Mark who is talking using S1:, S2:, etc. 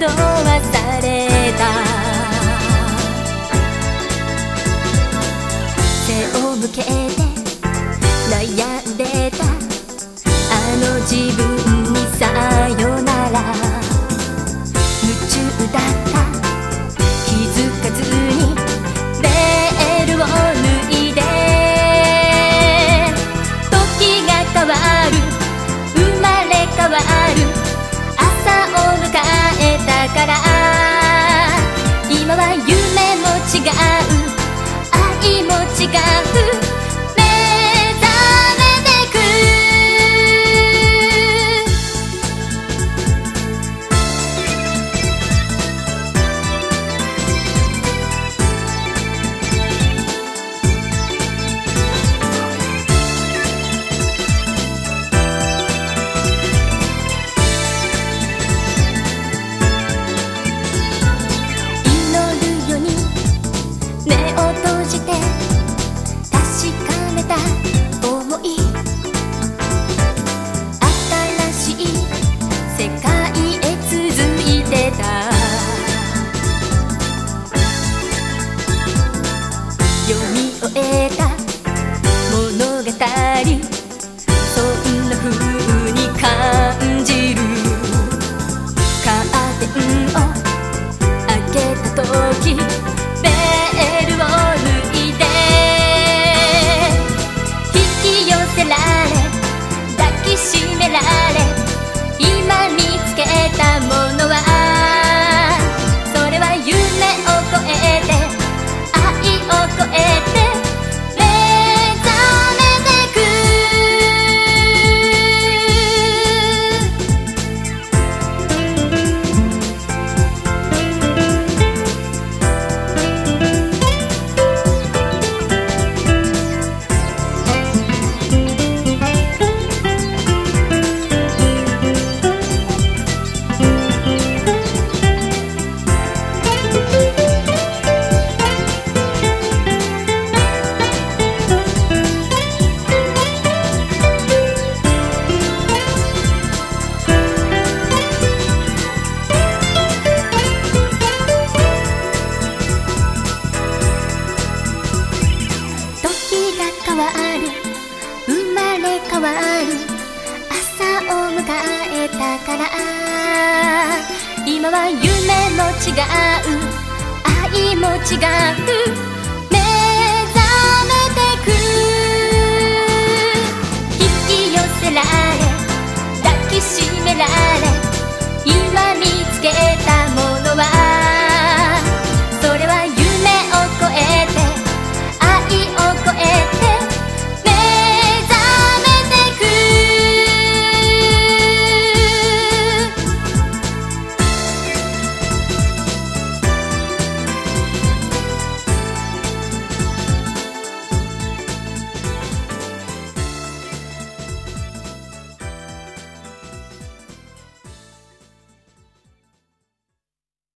S1: 惑わされた。手を向けて悩んでた。あの自分にさよなら。夢中だった。気づかずにベールを脱からわる。生まれ変わる。朝を迎えたから。今は夢も違う。愛も違う。